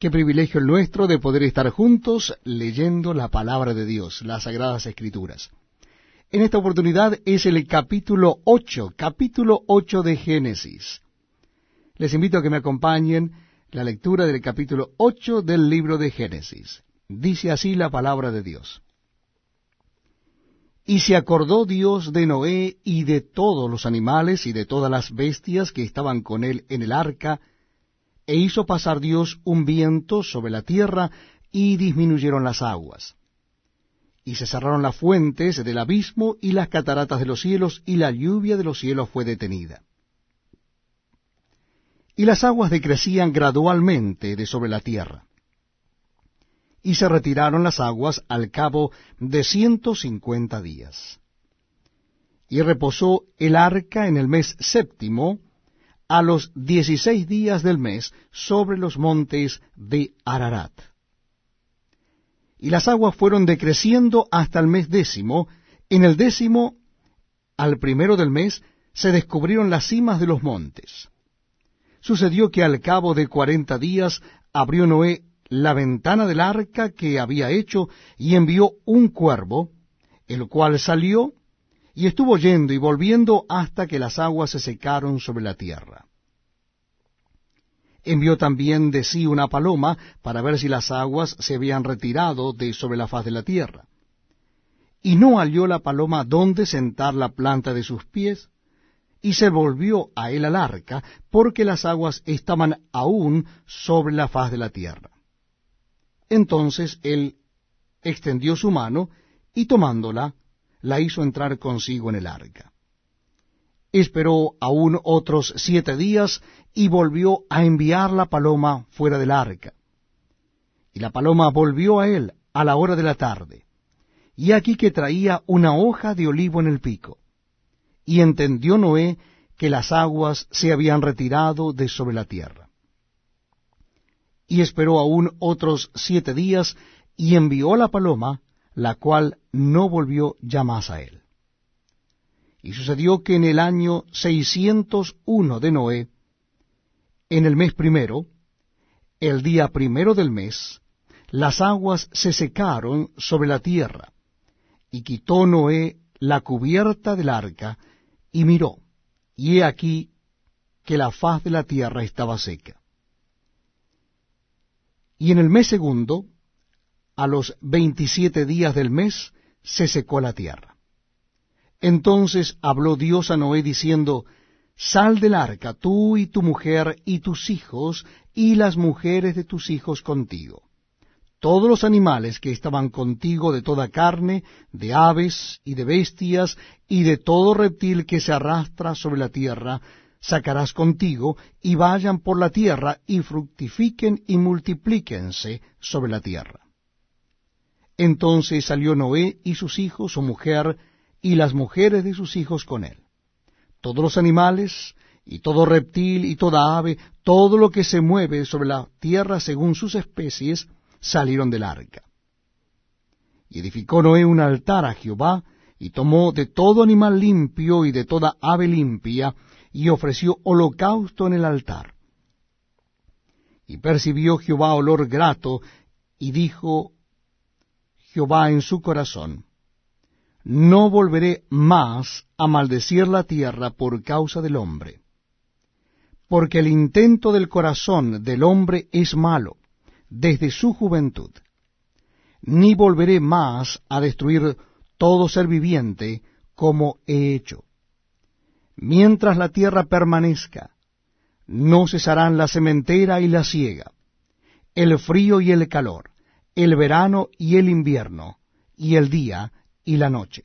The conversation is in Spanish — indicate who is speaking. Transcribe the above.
Speaker 1: Qué privilegio el nuestro de poder estar juntos leyendo la palabra de Dios, las sagradas escrituras. En esta oportunidad es el capítulo 8, capítulo 8 de Génesis. Les invito a que me acompañen la lectura del capítulo 8 del libro de Génesis. Dice así la palabra de Dios. Y se acordó Dios de Noé y de todos los animales y de todas las bestias que estaban con él en el arca, e hizo pasar Dios un viento sobre la tierra, y disminuyeron las aguas. Y se cerraron las fuentes del abismo y las cataratas de los cielos, y la lluvia de los cielos fue detenida. Y las aguas decrecían gradualmente de sobre la tierra y se retiraron las aguas al cabo de ciento cincuenta días. Y reposó el arca en el mes séptimo, a los dieciséis días del mes, sobre los montes de Ararat. Y las aguas fueron decreciendo hasta el mes décimo, en el décimo, al primero del mes, se descubrieron las cimas de los montes. Sucedió que al cabo de cuarenta días abrió Noé la ventana del arca que había hecho y envió un cuervo, el cual salió y estuvo yendo y volviendo hasta que las aguas se secaron sobre la tierra. Envió también de sí una paloma para ver si las aguas se habían retirado de sobre la faz de la tierra. Y no halló la paloma dónde sentar la planta de sus pies, y se volvió a él al arca, porque las aguas estaban aún sobre la faz de la tierra. Entonces él extendió su mano y tomándola, la hizo entrar consigo en el arca. Esperó aún otros siete días y volvió a enviar la paloma fuera del arca. Y la paloma volvió a él a la hora de la tarde, y aquí que traía una hoja de olivo en el pico. Y entendió Noé que las aguas se habían retirado de sobre la tierra y esperó aún otros siete días, y envió la paloma, la cual no volvió ya más a él. Y sucedió que en el año seiscientos uno de Noé, en el mes primero, el día primero del mes, las aguas se secaron sobre la tierra, y quitó Noé la cubierta del arca, y miró, y he aquí que la faz de la tierra estaba seca. Y en el mes segundo, a los veintisiete días del mes, se secó la tierra. Entonces habló Dios a Noé diciendo, Sal del arca, tú y tu mujer y tus hijos, y las mujeres de tus hijos contigo. Todos los animales que estaban contigo de toda carne, de aves y de bestias, y de todo reptil que se arrastra sobre la tierra, sacarás contigo, y vayan por la tierra, y fructifiquen y multiplíquense sobre la tierra. Entonces salió Noé y sus hijos, su mujer, y las mujeres de sus hijos con él. Todos los animales, y todo reptil, y toda ave, todo lo que se mueve sobre la tierra según sus especies, salieron del arca. Y edificó Noé un altar a Jehová, y tomó de todo animal limpio y de toda ave limpia, y ofreció holocausto en el altar. Y percibió Jehová olor grato, y dijo Jehová en su corazón, No volveré más a maldecir la tierra por causa del hombre, porque el intento del corazón del hombre es malo, desde su juventud, ni volveré más a destruir todo ser viviente como he hecho. Mientras la tierra permanezca, no cesarán la sementera y la siega, el frío y el calor, el verano y el invierno, y el día y la noche.